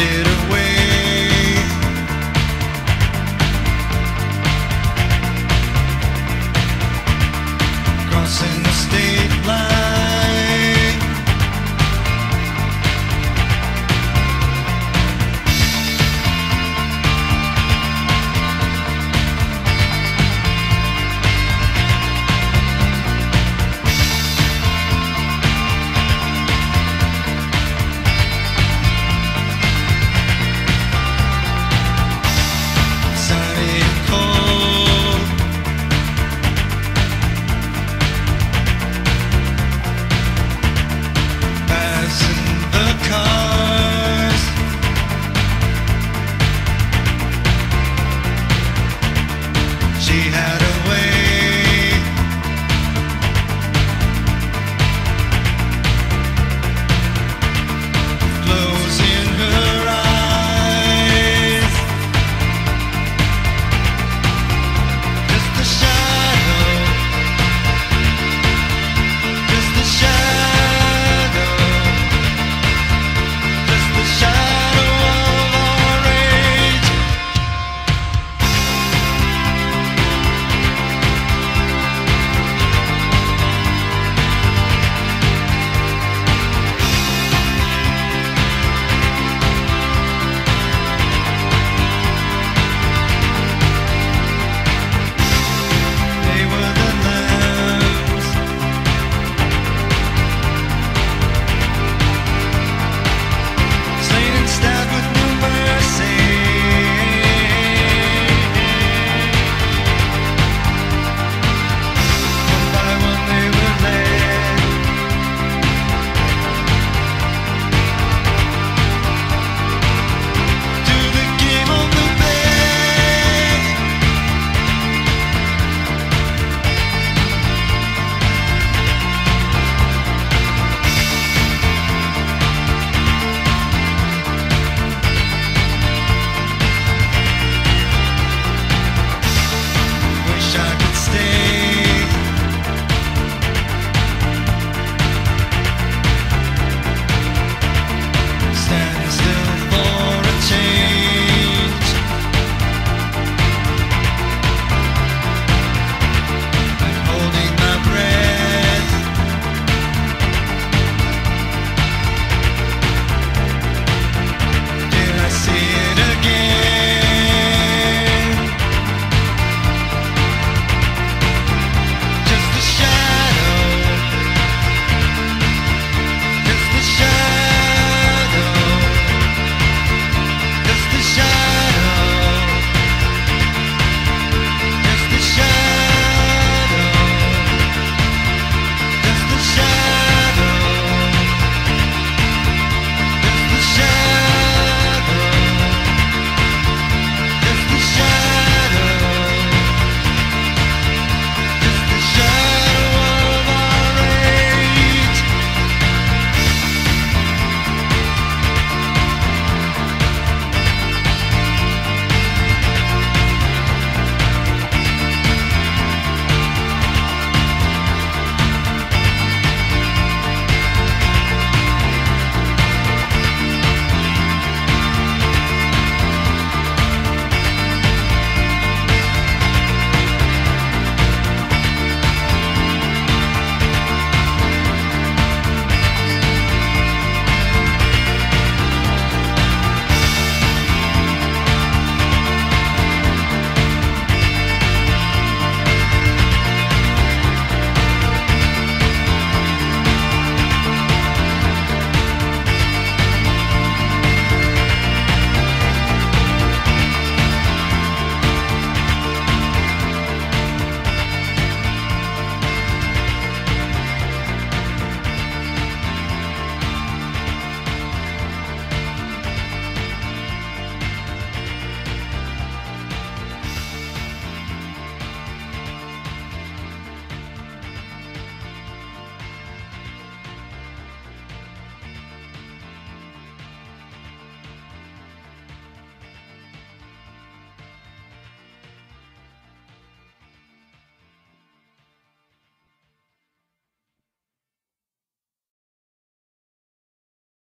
did